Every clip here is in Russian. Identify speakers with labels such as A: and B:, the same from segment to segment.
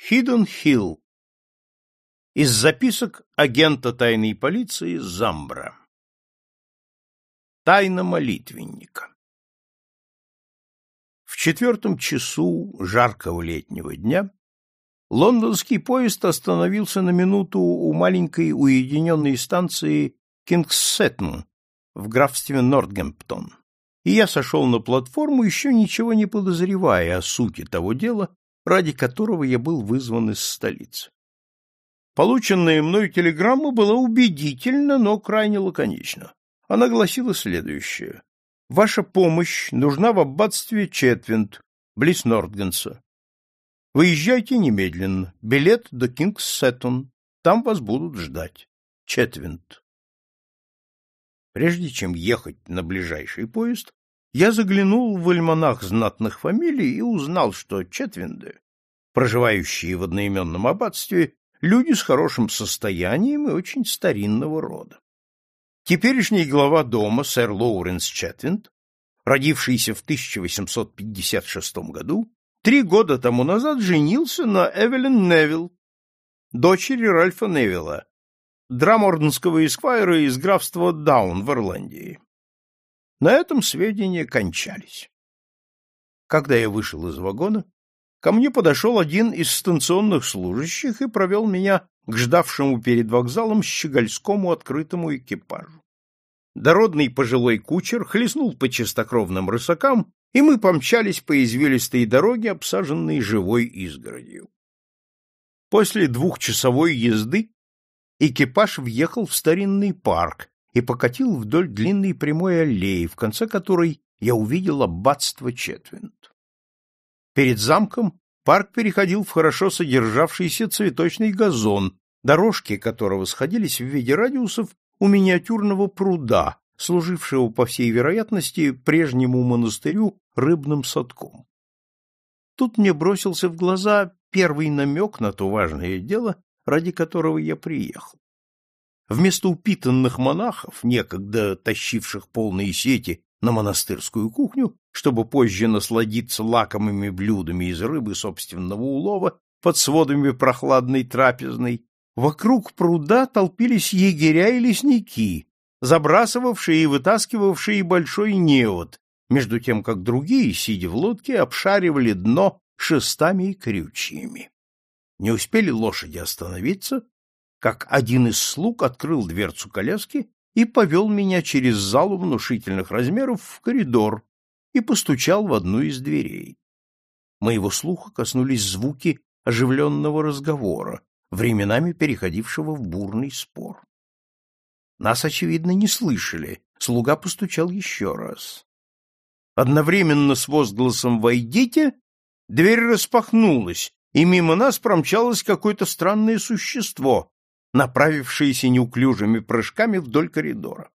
A: Хиден Хилл. Из записок агента тайной полиции Замбра. Тайна молитвенника. В четвертом часу жаркого летнего дня лондонский поезд остановился на минуту у маленькой уединенной станции Кингсеттон в графстве Нортгемптон. И я сошел на платформу, еще ничего не подозревая о сути того дела, ради которого я был вызван из столицы. Полученная мною телеграмма была убедительна, но крайне лаконична. Она гласила следующее. «Ваша помощь нужна в аббатстве Четвинд, близ Нортгенса. Выезжайте немедленно. Билет до Кингс-Сеттон. Там вас будут ждать. Четвинд». Прежде чем ехать на ближайший поезд, я заглянул в альманах знатных фамилий и узнал, что Четвинды, проживающие в одноименном аббатстве, люди с хорошим состоянием и очень старинного рода. Теперешний глава дома, сэр Лоуренс Четвинд, родившийся в 1856 году, три года тому назад женился на Эвелин Невилл, дочери Ральфа Невилла, драморденского эсквайра из графства Даун в Ирландии. На этом сведения кончались. Когда я вышел из вагона, ко мне подошел один из станционных служащих и провел меня к ждавшему перед вокзалом щегольскому открытому экипажу. Дородный пожилой кучер хлестнул по чистокровным рысакам, и мы помчались по извилистой дороге, обсаженной живой изгородью. После двухчасовой езды экипаж въехал в старинный парк, и покатил вдоль длинной прямой аллеи, в конце которой я увидел аббатство Четвинд. Перед замком парк переходил в хорошо содержавшийся цветочный газон, дорожки которого сходились в виде радиусов у миниатюрного пруда, служившего, по всей вероятности, прежнему монастырю рыбным садком. Тут мне бросился в глаза первый намек на то важное дело, ради которого я приехал. Вместо упитанных монахов, некогда тащивших полные сети на монастырскую кухню, чтобы позже насладиться лакомыми блюдами из рыбы собственного улова под сводами прохладной трапезной, вокруг пруда толпились егеря и лесники, забрасывавшие и вытаскивавшие большой неот, между тем как другие, сидя в лодке, обшаривали дно шестами и крючьями. Не успели лошади остановиться, как один из слуг открыл дверцу коляски и повел меня через залу внушительных размеров в коридор и постучал в одну из дверей. Моего слуха коснулись звуки оживленного разговора, временами переходившего в бурный спор. Нас, очевидно, не слышали. Слуга постучал еще раз. Одновременно с возгласом «Войдите!» дверь распахнулась, и мимо нас промчалось какое-то странное существо, направившиеся неуклюжими прыжками вдоль коридора.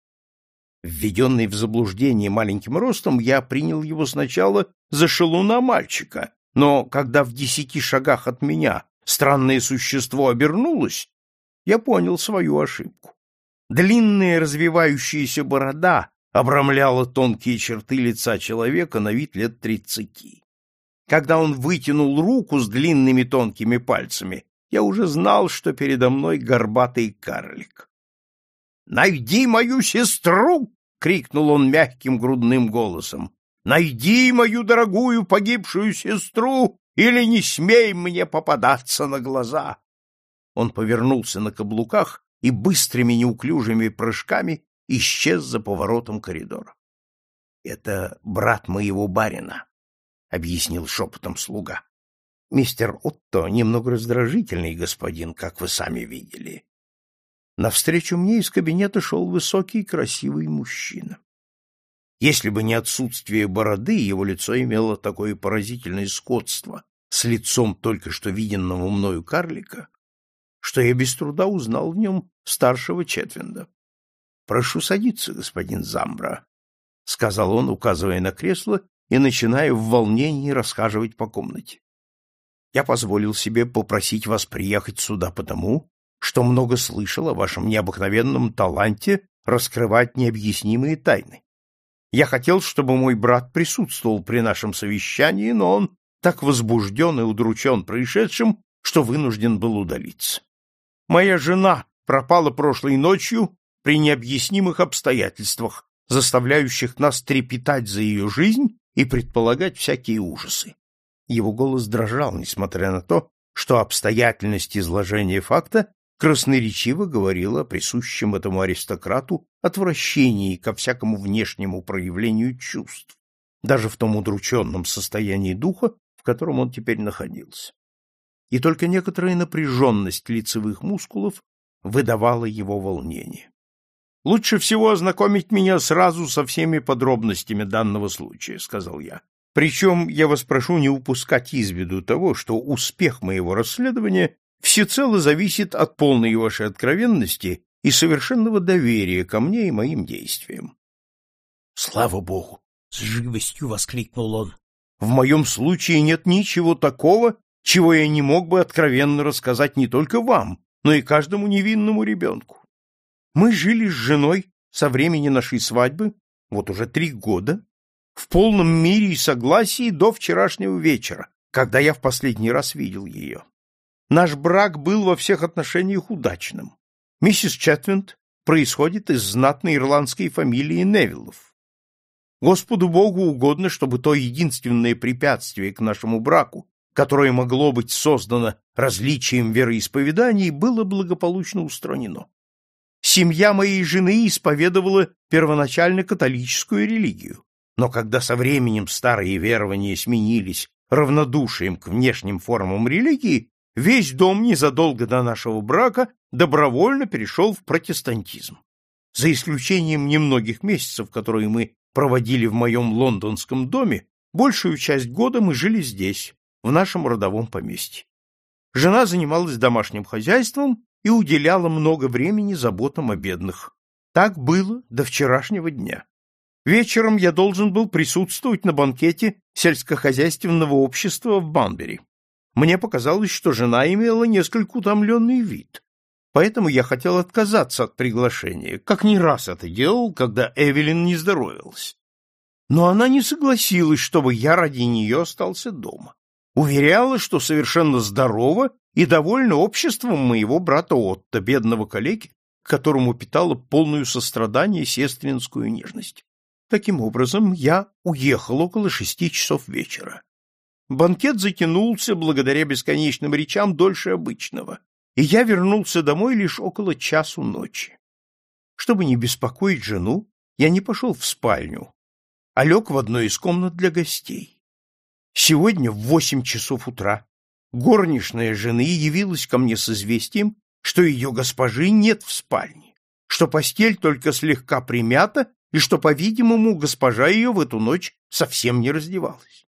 A: Введенный в заблуждение маленьким ростом, я принял его сначала за шалуна мальчика, но когда в десяти шагах от меня странное существо обернулось, я понял свою ошибку. Длинная развивающаяся борода обрамляла тонкие черты лица человека на вид лет тридцати. Когда он вытянул руку с длинными тонкими пальцами, я уже знал, что передо мной горбатый карлик. «Найди мою сестру!» — крикнул он мягким грудным голосом. «Найди мою дорогую погибшую сестру, или не смей мне попадаться на глаза!» Он повернулся на каблуках и быстрыми неуклюжими прыжками исчез за поворотом коридора. — Это брат моего барина, — объяснил шепотом слуга. Мистер Отто немного раздражительный господин, как вы сами видели. Навстречу мне из кабинета шел высокий красивый мужчина. Если бы не отсутствие бороды, его лицо имело такое поразительное сходство с лицом только что виденного мною карлика, что я без труда узнал в нем старшего Четвинда. — Прошу садиться, господин Замбра, — сказал он, указывая на кресло и начиная в волнении расхаживать по комнате. Я позволил себе попросить вас приехать сюда потому, что много слышал о вашем необыкновенном таланте раскрывать необъяснимые тайны. Я хотел, чтобы мой брат присутствовал при нашем совещании, но он так возбужден и удручен происшедшим, что вынужден был удалиться. Моя жена пропала прошлой ночью при необъяснимых обстоятельствах, заставляющих нас трепетать за ее жизнь и предполагать всякие ужасы. Его голос дрожал, несмотря на то, что обстоятельность изложения факта красноречиво говорила о присущем этому аристократу отвращении ко всякому внешнему проявлению чувств, даже в том удрученном состоянии духа, в котором он теперь находился. И только некоторая напряженность лицевых мускулов выдавала его волнение. Лучше всего ознакомить меня сразу со всеми подробностями данного случая, сказал я. Причем я вас прошу не упускать из виду того, что успех моего расследования всецело зависит от полной вашей откровенности и совершенного доверия ко мне и моим действиям.
B: Слава богу, с живостью воскликнул он.
A: В моем случае нет ничего такого, чего я не мог бы откровенно рассказать не только вам, но и каждому невинному ребенку. Мы жили с женой со времени нашей свадьбы, вот уже три года, в полном мире и согласии до вчерашнего вечера, когда я в последний раз видел ее. Наш брак был во всех отношениях удачным. Миссис Четвинд происходит из знатной ирландской фамилии Невиллов. Господу Богу угодно, чтобы то единственное препятствие к нашему браку, которое могло быть создано различием вероисповеданий, было благополучно устранено. Семья моей жены исповедовала первоначально католическую религию, но когда со временем старые верования сменились равнодушием к внешним формам религии, весь дом незадолго до нашего брака добровольно перешел в протестантизм. За исключением немногих месяцев, которые мы проводили в моем лондонском доме, большую часть года мы жили здесь, в нашем родовом поместье. Жена занималась домашним хозяйством и уделяла много времени заботам о бедных. Так было до вчерашнего дня. Вечером я должен был присутствовать на банкете сельскохозяйственного общества в Банбери. Мне показалось, что жена имела несколько утомленный вид. Поэтому я хотел отказаться от приглашения, как не раз это делал, когда Эвелин не здоровилась. Но она не согласилась, чтобы я ради нее остался дома. Уверяла, что совершенно здорова и довольна обществом моего брата Отто, бедного коллеги, к которому питала полную сострадание сестринскую нежность. Таким образом, я уехал около шести часов вечера. Банкет затянулся благодаря бесконечным речам дольше обычного, и я вернулся домой лишь около часу ночи. Чтобы не беспокоить жену, я не пошел в спальню, а лег в одной из комнат для гостей. Сегодня в восемь часов утра горничная жены явилась ко мне с известием, что ее госпожи нет в спальне, что постель только слегка примята и что, по-видимому, госпожа ее в эту ночь совсем не раздевалась.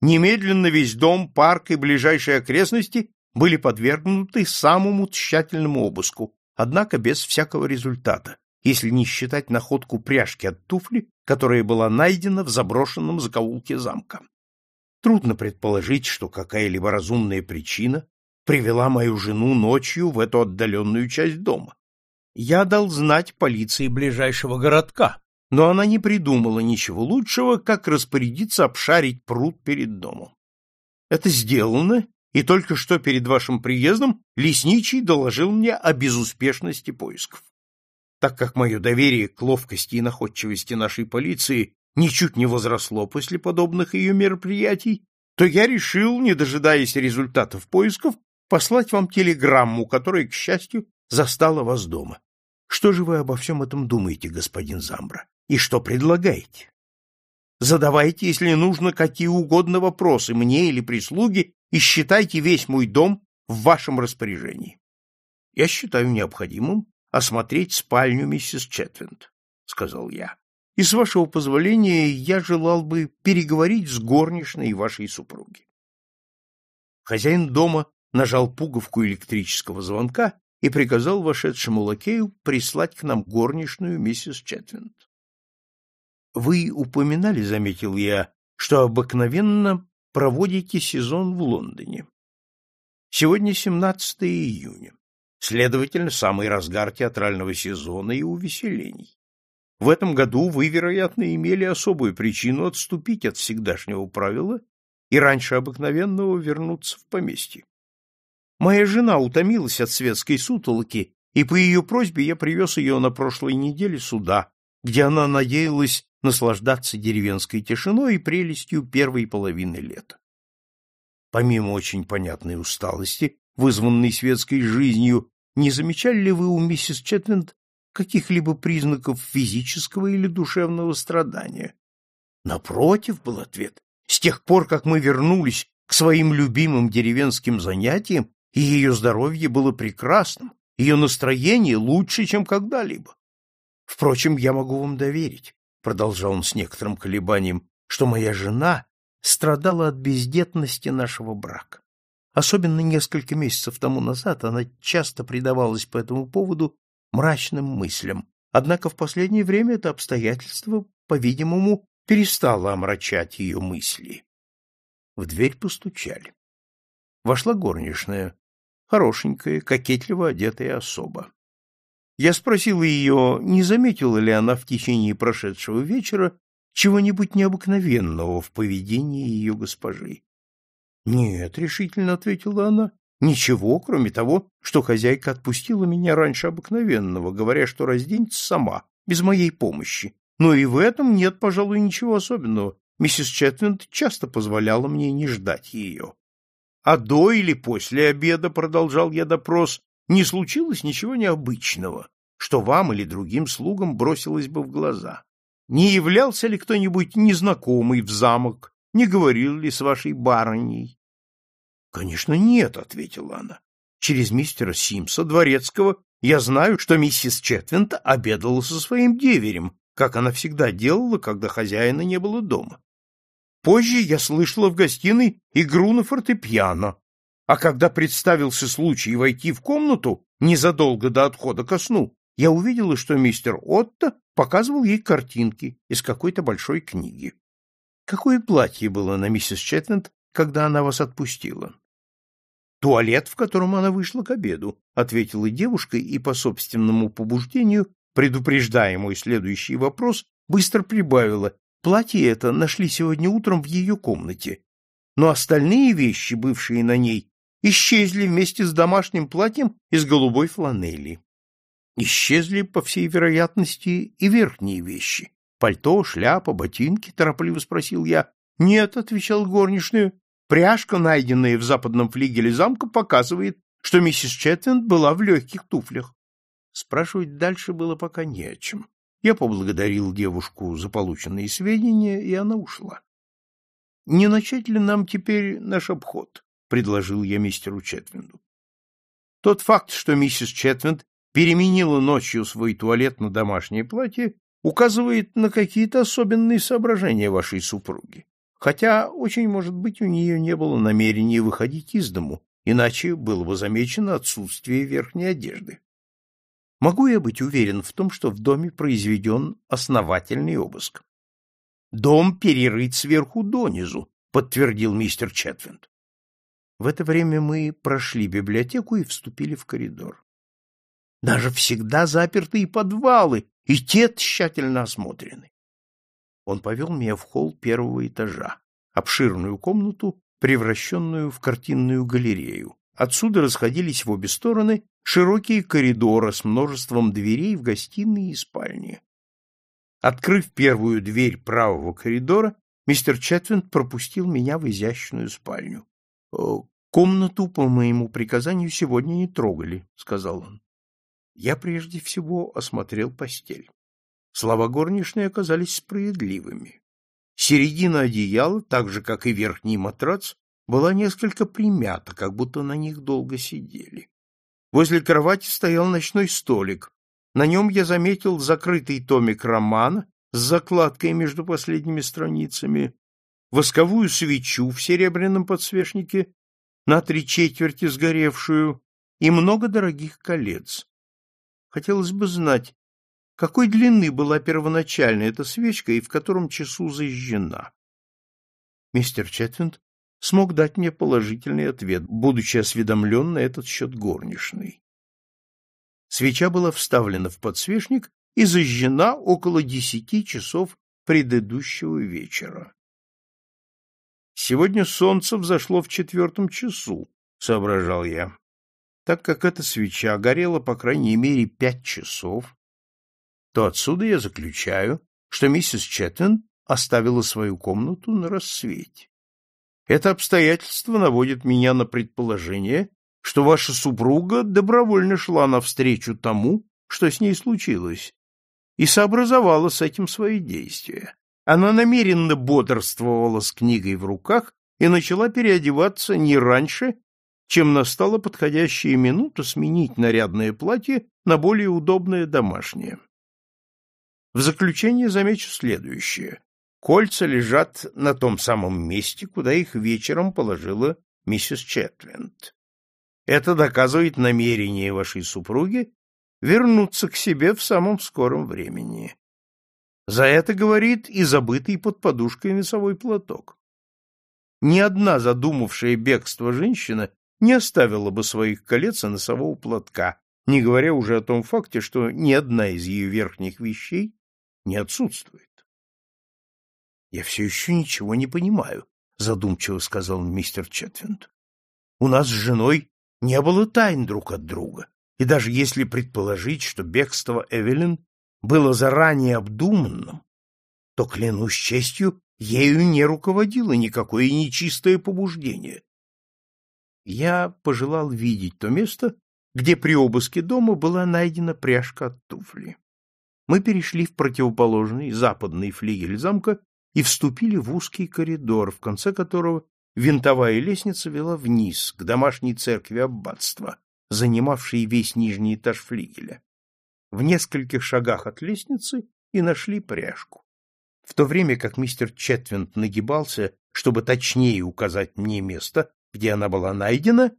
A: Немедленно весь дом, парк и ближайшие окрестности были подвергнуты самому тщательному обыску, однако без всякого результата, если не считать находку пряжки от туфли, которая была найдена в заброшенном закоулке замка. Трудно предположить, что какая-либо разумная причина привела мою жену ночью в эту отдаленную часть дома. Я дал знать полиции ближайшего городка, но она не придумала ничего лучшего, как распорядиться обшарить пруд перед домом. Это сделано, и только что перед вашим приездом лесничий доложил мне о безуспешности поисков. Так как мое доверие к ловкости и находчивости нашей полиции ничуть не возросло после подобных ее мероприятий, то я решил, не дожидаясь результатов поисков, послать вам телеграмму, которая, к счастью, застала вас дома. Что же вы обо всем этом думаете, господин Замбра? И что предлагаете? Задавайте, если нужно, какие угодно вопросы мне или прислуге, и считайте весь мой дом в вашем распоряжении. Я считаю необходимым осмотреть спальню миссис Четвинд, — сказал я и, с вашего позволения, я желал бы переговорить с горничной вашей супруги. Хозяин дома нажал пуговку электрического звонка и приказал вошедшему лакею прислать к нам горничную миссис Четвинд. Вы упоминали, заметил я, что обыкновенно проводите сезон в Лондоне. Сегодня 17 июня, следовательно, самый разгар театрального сезона и увеселений. В этом году вы, вероятно, имели особую причину отступить от всегдашнего правила и раньше обыкновенного вернуться в поместье. Моя жена утомилась от светской сутолоки, и по ее просьбе я привез ее на прошлой неделе сюда, где она надеялась наслаждаться деревенской тишиной и прелестью первой половины лета. Помимо очень понятной усталости, вызванной светской жизнью, не замечали ли вы у миссис Четвинд каких-либо признаков физического или душевного страдания? Напротив, был ответ. С тех пор, как мы вернулись к своим любимым деревенским занятиям, и ее здоровье было прекрасным, ее настроение лучше, чем когда-либо. Впрочем, я могу вам доверить, продолжал он с некоторым колебанием, что моя жена страдала от бездетности нашего брака. Особенно несколько месяцев тому назад она часто предавалась по этому поводу мрачным мыслям. Однако в последнее время это обстоятельство, по-видимому, перестало омрачать ее мысли. В дверь постучали. Вошла горничная, хорошенькая, кокетливо одетая особа. Я спросил ее, не заметила ли она в течение прошедшего вечера чего-нибудь необыкновенного в поведении ее госпожи. «Нет», — решительно ответила она, — «ничего, кроме того, что хозяйка отпустила меня раньше обыкновенного, говоря, что разденется сама, без моей помощи. Но и в этом нет, пожалуй, ничего особенного. Миссис Четвинд часто позволяла мне не ждать ее. А до или после обеда, продолжал я допрос, не случилось ничего необычного, что вам или другим слугам бросилось бы в глаза. Не являлся ли кто-нибудь незнакомый в замок, не говорил ли с вашей барыней? — Конечно, нет, — ответила она. — Через мистера Симса, дворецкого, я знаю, что миссис Четвинт обедала со своим деверем, как она всегда делала, когда хозяина не было дома. Позже я слышала в гостиной игру на фортепиано, а когда представился случай войти в комнату незадолго до отхода ко сну, я увидела, что мистер Отто показывал ей картинки из какой-то большой книги. Какое платье было на миссис Четленд, когда она вас отпустила? Туалет, в котором она вышла к обеду, ответила девушка и по собственному побуждению, предупреждая мой следующий вопрос, быстро прибавила: Платье это нашли сегодня утром в ее комнате, но остальные вещи, бывшие на ней, исчезли вместе с домашним платьем из голубой фланели. Исчезли, по всей вероятности, и верхние вещи. Пальто, шляпа, ботинки, торопливо спросил я. Нет, отвечал горничную. Пряжка, найденная в западном флигеле замка, показывает, что миссис Четвинд была в легких туфлях. Спрашивать дальше было пока не о чем. Я поблагодарил девушку за полученные сведения, и она ушла. — Не начать ли нам теперь наш обход? — предложил я мистеру Четвинду. Тот факт, что миссис Четвинд переменила ночью свой туалет на домашнее платье, указывает на какие-то особенные соображения вашей супруги. Хотя, очень может быть, у нее не было намерения выходить из дому, иначе было бы замечено отсутствие верхней одежды. Могу я быть уверен в том, что в доме произведен основательный обыск? Дом перерыт сверху донизу, подтвердил мистер Четвинд. В это время мы прошли библиотеку и вступили в коридор. Даже всегда запертые подвалы, и те тщательно осмотрены. Он повел меня в холл первого этажа, обширную комнату, превращенную в картинную галерею. Отсюда расходились в обе стороны широкие коридоры с множеством дверей в гостиные и спальни. Открыв первую дверь правого коридора, мистер Четвинд пропустил меня в изящную спальню. «Э, — Комнату, по моему приказанию, сегодня не трогали, — сказал он. Я прежде всего осмотрел постель. Слова горничной оказались справедливыми. Середина одеяла, так же, как и верхний матрац, была несколько примята, как будто на них долго сидели. Возле кровати стоял ночной столик. На нем я заметил закрытый томик романа с закладкой между последними страницами, восковую свечу в серебряном подсвечнике, на три четверти сгоревшую, и много дорогих колец. Хотелось бы знать, какой длины была первоначально эта свечка и в котором часу зажжена. Мистер Четвинд смог дать мне положительный ответ, будучи осведомлен на этот счет горничной. Свеча была вставлена в подсвечник и зажжена около десяти часов предыдущего вечера. Сегодня солнце взошло в четвертом часу, соображал я. Так как эта свеча горела по крайней мере пять часов, то отсюда я заключаю, что миссис Четвин оставила свою комнату на рассвете. Это обстоятельство наводит меня на предположение, что ваша супруга добровольно шла навстречу тому, что с ней случилось, и сообразовала с этим свои действия. Она намеренно бодрствовала с книгой в руках и начала переодеваться не раньше, чем настала подходящая минута сменить нарядное платье на более удобное домашнее. В заключение замечу следующее. Кольца лежат на том самом месте, куда их вечером положила миссис Четвинд. Это доказывает намерение вашей супруги вернуться к себе в самом скором времени. За это говорит и забытый под подушкой носовой платок. Ни одна задумавшая бегство женщина не оставила бы своих колец и носового платка, не говоря уже о том факте, что ни одна из ее верхних вещей не отсутствует. — Я все еще ничего не понимаю, — задумчиво сказал мистер Четвинд. — У нас с женой не было тайн друг от друга, и даже если предположить, что бегство Эвелин было заранее обдуманным, то, клянусь честью, ею не руководило никакое нечистое побуждение. Я пожелал видеть то место, где при обыске дома была найдена пряжка от туфли. Мы перешли в противоположный западный флигель замка и вступили в узкий коридор, в конце которого винтовая лестница вела вниз, к домашней церкви аббатства, занимавшей весь нижний этаж флигеля. В нескольких шагах от лестницы и нашли пряжку. В то время как мистер Четвинд нагибался, чтобы точнее указать мне место, где она была найдена,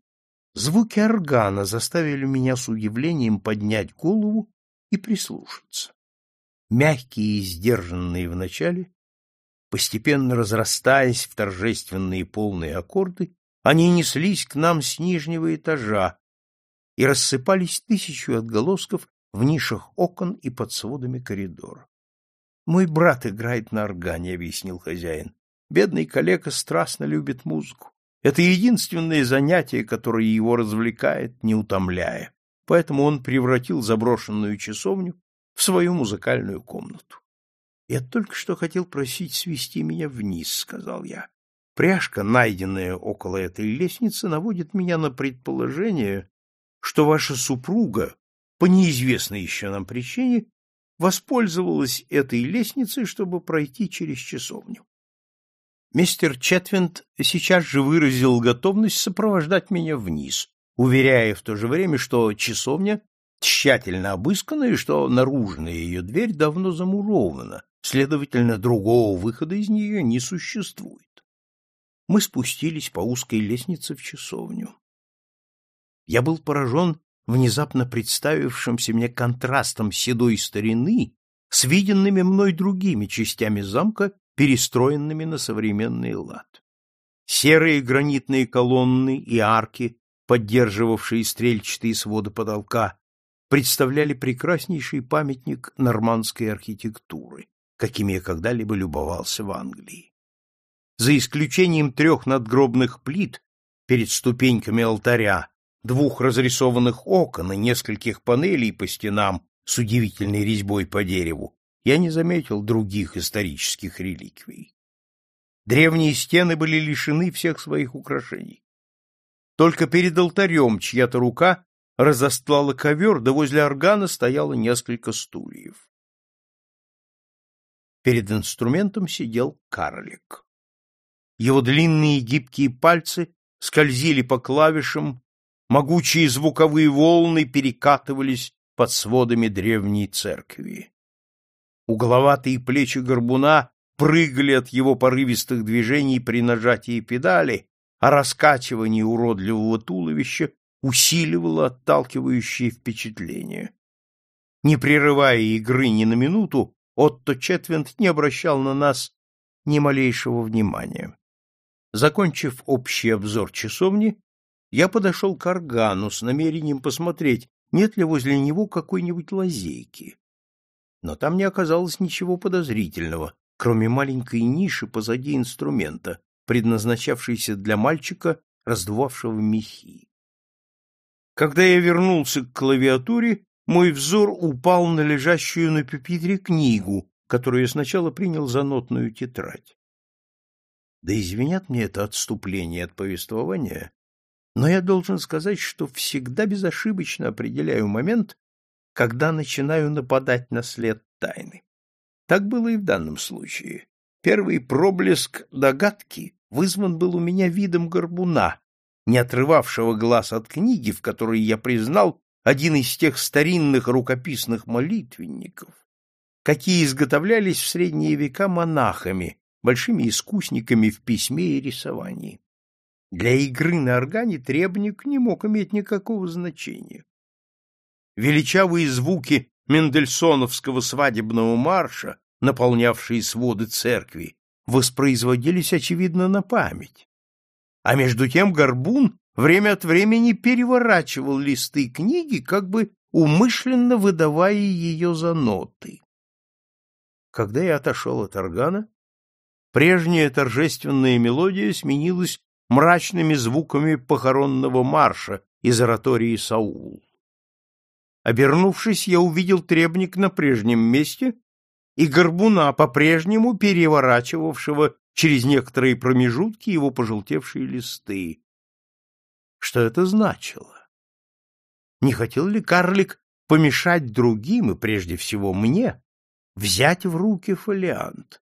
A: звуки органа заставили меня с удивлением поднять голову и прислушаться. Мягкие и сдержанные вначале, постепенно разрастаясь в торжественные полные аккорды, они неслись к нам с нижнего этажа и рассыпались тысячу отголосков в нишах окон и под сводами коридора. «Мой брат играет на органе», — объяснил хозяин. «Бедный калека страстно любит музыку. Это единственное занятие, которое его развлекает, не утомляя. Поэтому он превратил заброшенную часовню в свою музыкальную комнату. «Я только что хотел просить свести меня вниз», — сказал я. «Пряжка, найденная около этой лестницы, наводит меня на предположение, что ваша супруга, по неизвестной еще нам причине, воспользовалась этой лестницей, чтобы пройти через часовню. Мистер Четвинд сейчас же выразил готовность сопровождать меня вниз, уверяя в то же время, что часовня тщательно обыскана и что наружная ее дверь давно замурована, следовательно, другого выхода из нее не существует. Мы спустились по узкой лестнице в часовню. Я был поражен внезапно представившимся мне контрастом седой старины с виденными мной другими частями замка перестроенными на современный лад. Серые гранитные колонны и арки, поддерживавшие стрельчатые своды потолка, представляли прекраснейший памятник нормандской архитектуры, какими я когда-либо любовался в Англии. За исключением трех надгробных плит перед ступеньками алтаря, двух разрисованных окон и нескольких панелей по стенам с удивительной резьбой по дереву, я не заметил других исторических реликвий. Древние стены были лишены всех своих украшений. Только перед алтарем чья-то рука разостлала ковер, да возле органа стояло несколько стульев. Перед инструментом сидел карлик. Его длинные гибкие пальцы скользили по клавишам, могучие звуковые волны перекатывались под сводами древней церкви. Угловатые плечи горбуна прыгали от его порывистых движений при нажатии педали, а раскачивание уродливого туловища усиливало отталкивающее впечатление. Не прерывая игры ни на минуту, Отто Четвинд не обращал на нас ни малейшего внимания. Закончив общий обзор часовни, я подошел к органу с намерением посмотреть, нет ли возле него какой-нибудь лазейки но там не оказалось ничего подозрительного, кроме маленькой ниши позади инструмента, предназначавшейся для мальчика, раздувавшего мехи. Когда я вернулся к клавиатуре, мой взор упал на лежащую на пюпитре книгу, которую я сначала принял за нотную тетрадь. Да извинят мне это отступление от повествования, но я должен сказать, что всегда безошибочно определяю момент, когда начинаю нападать на след тайны. Так было и в данном случае. Первый проблеск догадки вызван был у меня видом горбуна, не отрывавшего глаз от книги, в которой я признал один из тех старинных рукописных молитвенников, какие изготовлялись в средние века монахами, большими искусниками в письме и рисовании. Для игры на органе требник не мог иметь никакого значения. Величавые звуки Мендельсоновского свадебного марша, наполнявшие своды церкви, воспроизводились, очевидно, на память а между тем Горбун время от времени переворачивал листы книги, как бы умышленно выдавая ее за ноты. Когда я отошел от органа, прежняя торжественная мелодия сменилась мрачными звуками похоронного марша из оратории Саул. Обернувшись, я увидел требник на прежнем месте и горбуна, по-прежнему переворачивавшего через некоторые промежутки его пожелтевшие листы. Что это значило? Не хотел ли карлик помешать другим, и прежде всего мне, взять в руки фолиант?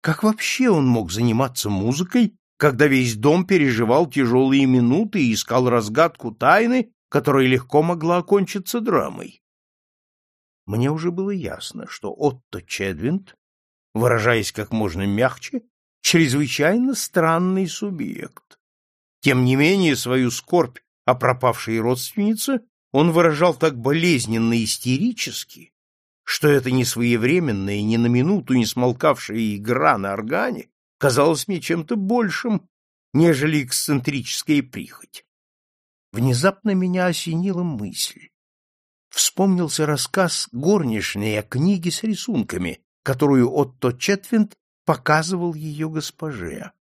A: Как вообще он мог заниматься музыкой, когда весь дом переживал тяжелые минуты и искал разгадку тайны, которая легко могла окончиться драмой? Мне уже было ясно, что Отто Чедвинд, выражаясь как можно мягче, чрезвычайно странный субъект. Тем не менее, свою скорбь о пропавшей родственнице он выражал так болезненно истерически, что эта несвоевременная и ни на минуту не смолкавшая игра на органе казалась мне чем-то большим, нежели эксцентрическая прихоть. Внезапно меня осенила мысль. Вспомнился рассказ горничной о книге с рисунками, которую Отто Четвинд показывал ее госпоже.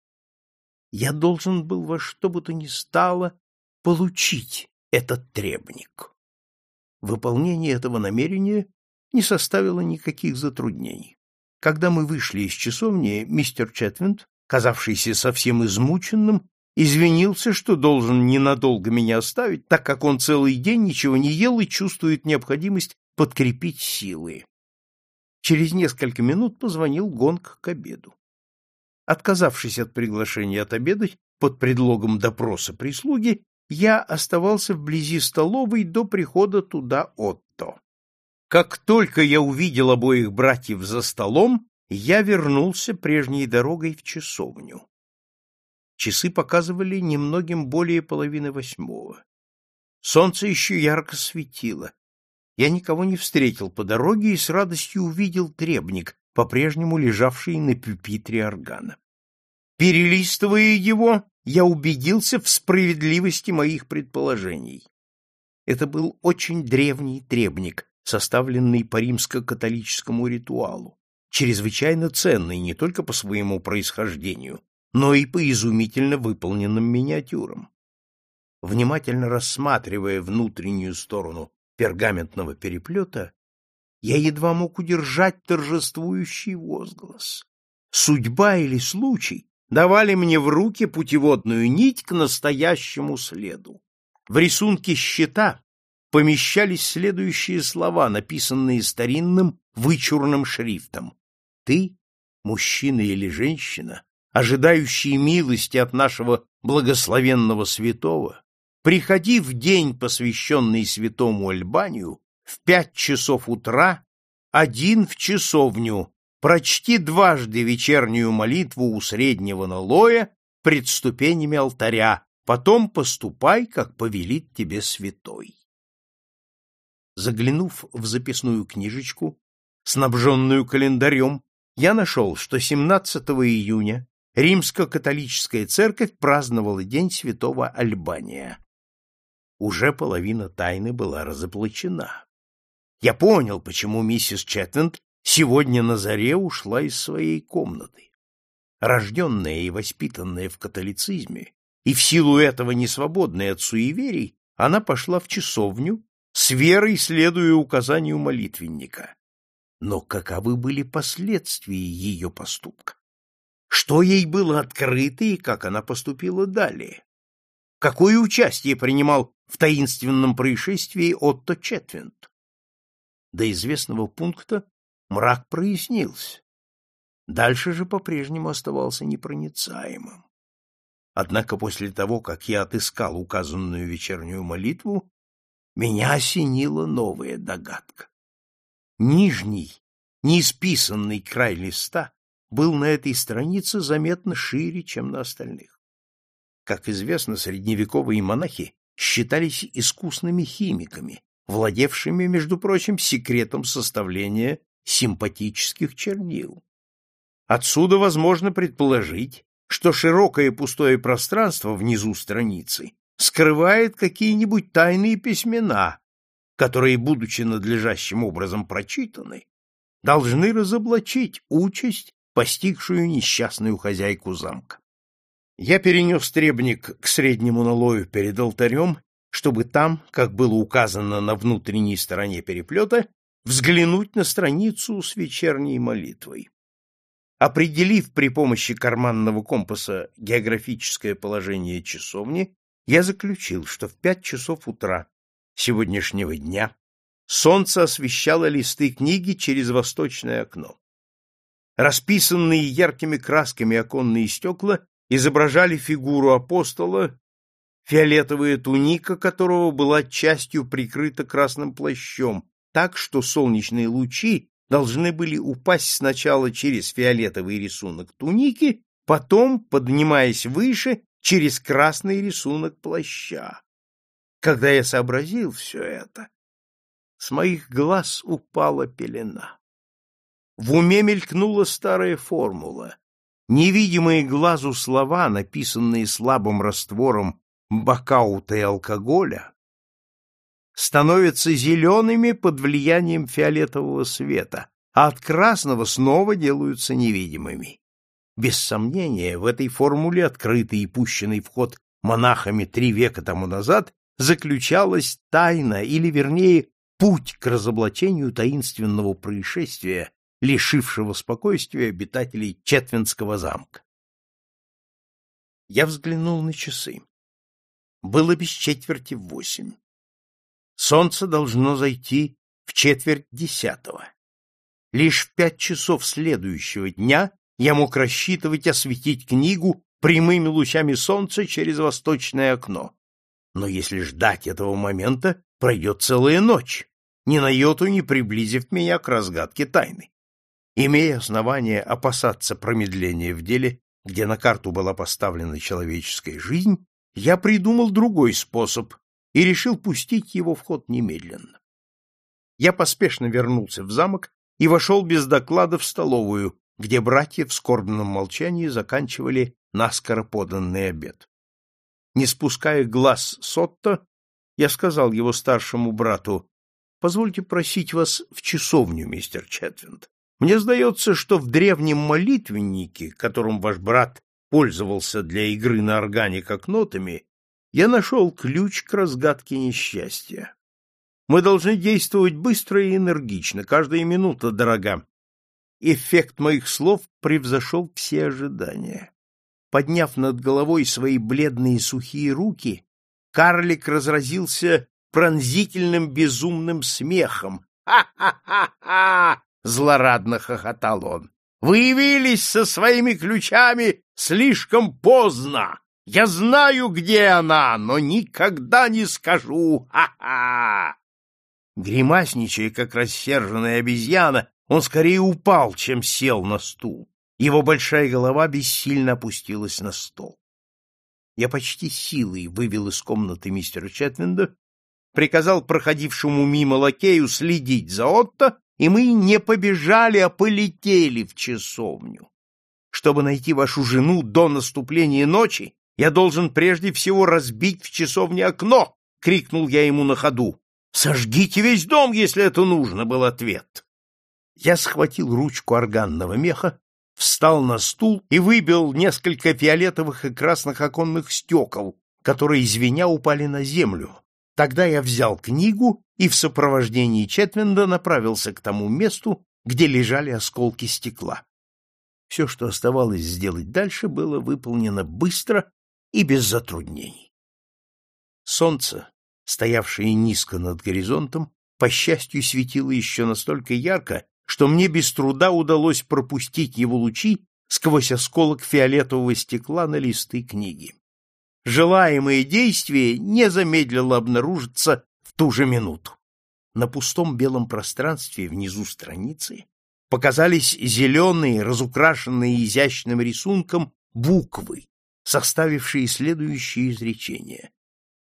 A: Я должен был во что бы то ни стало получить этот требник. Выполнение этого намерения не составило никаких затруднений. Когда мы вышли из часовни, мистер Четвинд, казавшийся совсем измученным, извинился, что должен ненадолго меня оставить, так как он целый день ничего не ел и чувствует необходимость подкрепить силы. Через несколько минут позвонил гонг к обеду. Отказавшись от приглашения отобедать под предлогом допроса прислуги, я оставался вблизи столовой до прихода туда Отто. Как только я увидел обоих братьев за столом, я вернулся прежней дорогой в часовню. Часы показывали немногим более половины восьмого. Солнце еще ярко светило, я никого не встретил по дороге и с радостью увидел требник, по-прежнему лежавший на пюпитре органа. Перелистывая его, я убедился в справедливости моих предположений. Это был очень древний требник, составленный по римско-католическому ритуалу, чрезвычайно ценный не только по своему происхождению, но и по изумительно выполненным миниатюрам. Внимательно рассматривая внутреннюю сторону пергаментного переплета, я едва мог удержать торжествующий возглас. Судьба или случай давали мне в руки путеводную нить к настоящему следу. В рисунке щита помещались следующие слова, написанные старинным вычурным шрифтом. «Ты, мужчина или женщина, ожидающий милости от нашего благословенного святого, приходи в день, посвященный святому Альбанию, в пять часов утра, один в часовню, прочти дважды вечернюю молитву у среднего налоя пред ступенями алтаря, потом поступай, как повелит тебе святой. Заглянув в записную книжечку, снабженную календарем, я нашел, что 17 июня Римско-католическая церковь праздновала День святого Альбания уже половина тайны была разоблачена. Я понял, почему миссис Четвинд сегодня на заре ушла из своей комнаты. Рожденная и воспитанная в католицизме, и в силу этого не свободная от суеверий, она пошла в часовню, с верой следуя указанию молитвенника. Но каковы были последствия ее поступка? Что ей было открыто и как она поступила далее? Какое участие принимал в таинственном происшествии Отто Четвинд? До известного пункта мрак прояснился. Дальше же по-прежнему оставался непроницаемым. Однако после того, как я отыскал указанную вечернюю молитву, меня осенила новая догадка. Нижний, неисписанный край листа был на этой странице заметно шире, чем на остальных. Как известно, средневековые монахи считались искусными химиками, владевшими, между прочим, секретом составления симпатических чернил. Отсюда возможно предположить, что широкое пустое пространство внизу страницы скрывает какие-нибудь тайные письмена, которые, будучи надлежащим образом прочитаны, должны разоблачить участь, постигшую несчастную хозяйку замка. Я перенес требник к среднему налою перед алтарем, чтобы там, как было указано на внутренней стороне переплета, взглянуть на страницу с вечерней молитвой. Определив при помощи карманного компаса географическое положение часовни, я заключил, что в пять часов утра сегодняшнего дня солнце освещало листы книги через восточное окно. Расписанные яркими красками оконные стекла изображали фигуру апостола, фиолетовая туника которого была частью прикрыта красным плащом, так что солнечные лучи должны были упасть сначала через фиолетовый рисунок туники, потом, поднимаясь выше, через красный рисунок плаща. Когда я сообразил все это, с моих глаз упала пелена. В уме мелькнула старая формула. Невидимые глазу слова, написанные слабым раствором бакаута и алкоголя, становятся зелеными под влиянием фиолетового света, а от красного снова делаются невидимыми. Без сомнения, в этой формуле, открытой и пущенной в ход монахами три века тому назад, заключалась тайна, или, вернее, путь к разоблачению таинственного происшествия, лишившего спокойствия обитателей Четвинского замка. Я взглянул на часы. Было без четверти восемь. Солнце должно зайти в четверть десятого. Лишь в пять часов следующего дня я мог рассчитывать осветить книгу прямыми лучами солнца через восточное окно. Но если ждать этого момента, пройдет целая ночь, ни на йоту не приблизив меня к разгадке тайны. Имея основание опасаться промедления в деле, где на карту была поставлена человеческая жизнь, я придумал другой способ и решил пустить его в ход немедленно. Я поспешно вернулся в замок и вошел без доклада в столовую, где братья в скорбном молчании заканчивали наскоро поданный обед. Не спуская глаз Сотто, я сказал его старшему брату, «Позвольте просить вас в часовню, мистер Четвинд. Мне сдается, что в древнем молитвеннике, которым ваш брат пользовался для игры на органе как нотами, я нашел ключ к разгадке несчастья. Мы должны действовать быстро и энергично, каждая минута дорога. Эффект моих слов превзошел все ожидания. Подняв над головой свои бледные сухие руки, карлик разразился пронзительным безумным смехом. «Ха-ха-ха-ха!» — злорадно хохотал он. «Вы явились со своими ключами слишком поздно! Я знаю, где она, но никогда не скажу! Ха-ха!» Гримасничая, как рассерженная обезьяна, он скорее упал, чем сел на стул. Его большая голова бессильно опустилась на стол. Я почти силой вывел из комнаты мистера Четвинда, приказал проходившему мимо лакею следить за Отто, и мы не побежали, а полетели в часовню. Чтобы найти вашу жену до наступления ночи, я должен прежде всего разбить в часовне окно, — крикнул я ему на ходу. — Сожгите весь дом, если это нужно, — был ответ. Я схватил ручку органного меха, встал на стул и выбил несколько фиолетовых и красных оконных стекол, которые, звеня, упали на землю, Тогда я взял книгу и в сопровождении Четвинда направился к тому месту, где лежали осколки стекла. Все, что оставалось сделать дальше, было выполнено быстро и без затруднений. Солнце, стоявшее низко над горизонтом, по счастью, светило еще настолько ярко, что мне без труда удалось пропустить его лучи сквозь осколок фиолетового стекла на листы книги. Желаемое действие не замедлило обнаружиться ту же минуту. На пустом белом пространстве внизу страницы показались зеленые, разукрашенные изящным рисунком, буквы, составившие следующее изречение.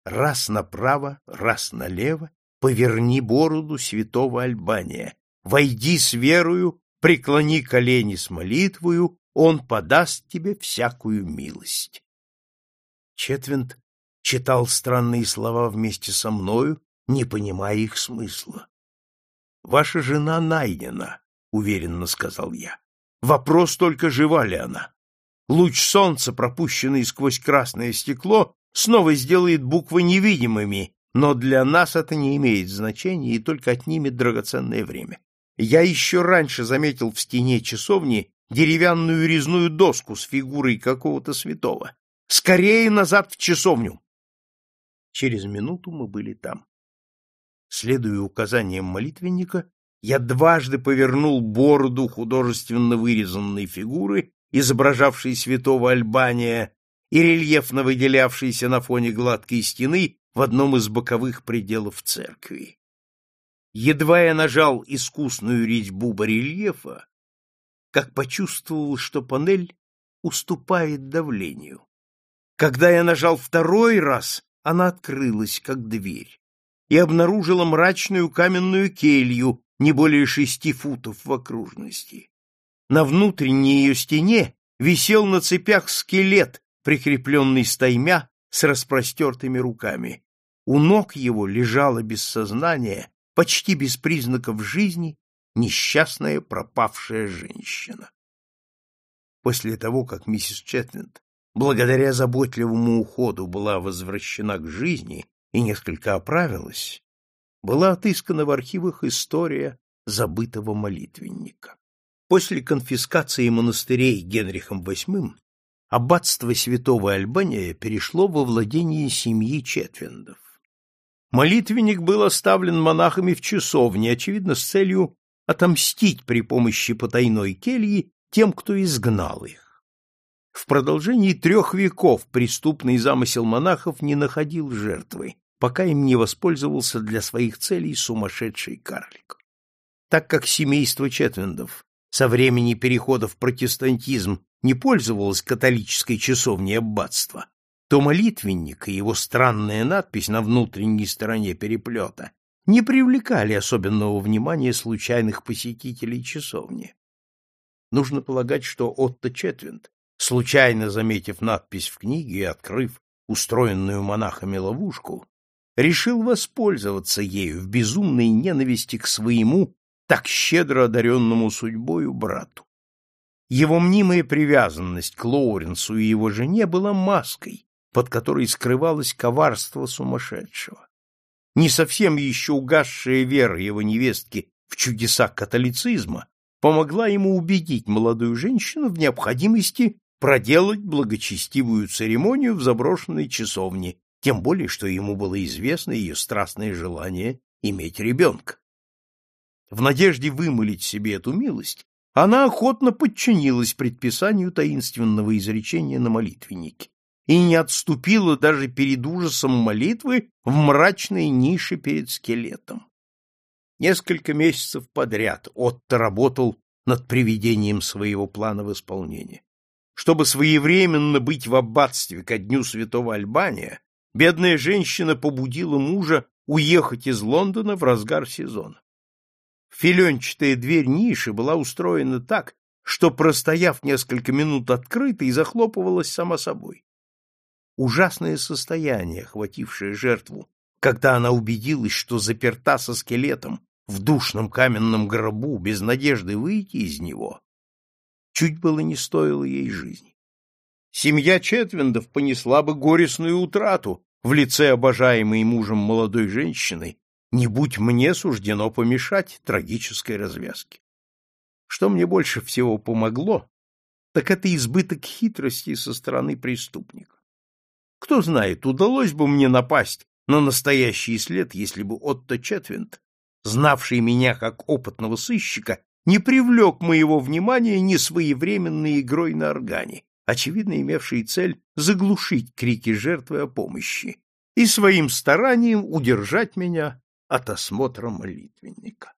A: «Раз направо, раз налево, поверни бороду святого Альбания, войди с верою, преклони колени с молитвою, он подаст тебе всякую милость». Четвинт читал странные слова вместе со мною, не понимая их смысла. «Ваша жена найдена», — уверенно сказал я. «Вопрос только, жива ли она. Луч солнца, пропущенный сквозь красное стекло, снова сделает буквы невидимыми, но для нас это не имеет значения и только отнимет драгоценное время. Я еще раньше заметил в стене часовни деревянную резную доску с фигурой какого-то святого. Скорее назад в часовню! Через минуту мы были там. Следуя указаниям молитвенника, я дважды повернул бороду художественно вырезанной фигуры, изображавшей святого Альбания, и рельефно выделявшейся на фоне гладкой стены в одном из боковых пределов церкви. Едва я нажал искусную резьбу барельефа, как почувствовал, что панель уступает давлению. Когда я нажал второй раз, она открылась, как дверь, и обнаружила мрачную каменную келью, не более шести футов в окружности. На внутренней ее стене висел на цепях скелет, прикрепленный стаймя с распростертыми руками. У ног его лежала без сознания, почти без признаков жизни, несчастная пропавшая женщина. После того, как миссис Четленд, благодаря заботливому уходу, была возвращена к жизни и несколько оправилась, была отыскана в архивах история забытого молитвенника. После конфискации монастырей Генрихом VIII аббатство святого Альбания перешло во владение семьи Четвиндов. Молитвенник был оставлен монахами в часовне, очевидно, с целью отомстить при помощи потайной кельи тем, кто изгнал их. В продолжении трех веков преступный замысел монахов не находил жертвы, пока им не воспользовался для своих целей сумасшедший карлик. Так как семейство Четвиндов со времени перехода в протестантизм не пользовалось католической часовней аббатства, то молитвенник и его странная надпись на внутренней стороне переплета не привлекали особенного внимания случайных посетителей часовни. Нужно полагать, что Отто Четвинд, случайно заметив надпись в книге и открыв устроенную монахами ловушку, решил воспользоваться ею в безумной ненависти к своему, так щедро одаренному судьбою брату. Его мнимая привязанность к Лоуренсу и его жене была маской, под которой скрывалось коварство сумасшедшего. Не совсем еще угасшая вера его невестки в чудеса католицизма помогла ему убедить молодую женщину в необходимости проделать благочестивую церемонию в заброшенной часовне тем более, что ему было известно ее страстное желание иметь ребенка. В надежде вымолить себе эту милость, она охотно подчинилась предписанию таинственного изречения на молитвеннике и не отступила даже перед ужасом молитвы в мрачной нише перед скелетом. Несколько месяцев подряд Отто работал над приведением своего плана в исполнение. Чтобы своевременно быть в аббатстве ко дню святого Альбания, бедная женщина побудила мужа уехать из Лондона в разгар сезона. Филенчатая дверь ниши была устроена так, что, простояв несколько минут открытой, захлопывалась сама собой. Ужасное состояние, охватившее жертву, когда она убедилась, что заперта со скелетом в душном каменном гробу без надежды выйти из него, чуть было не стоило ей жизни семья Четвиндов понесла бы горестную утрату, в лице обожаемой мужем молодой женщины, не будь мне суждено помешать трагической развязке. Что мне больше всего помогло, так это избыток хитрости со стороны преступника. Кто знает, удалось бы мне напасть на настоящий след, если бы Отто Четвинд, знавший меня как опытного сыщика, не привлек моего внимания несвоевременной игрой на органе, очевидно имевшей цель заглушить крики жертвы о помощи и своим старанием удержать меня от осмотра молитвенника.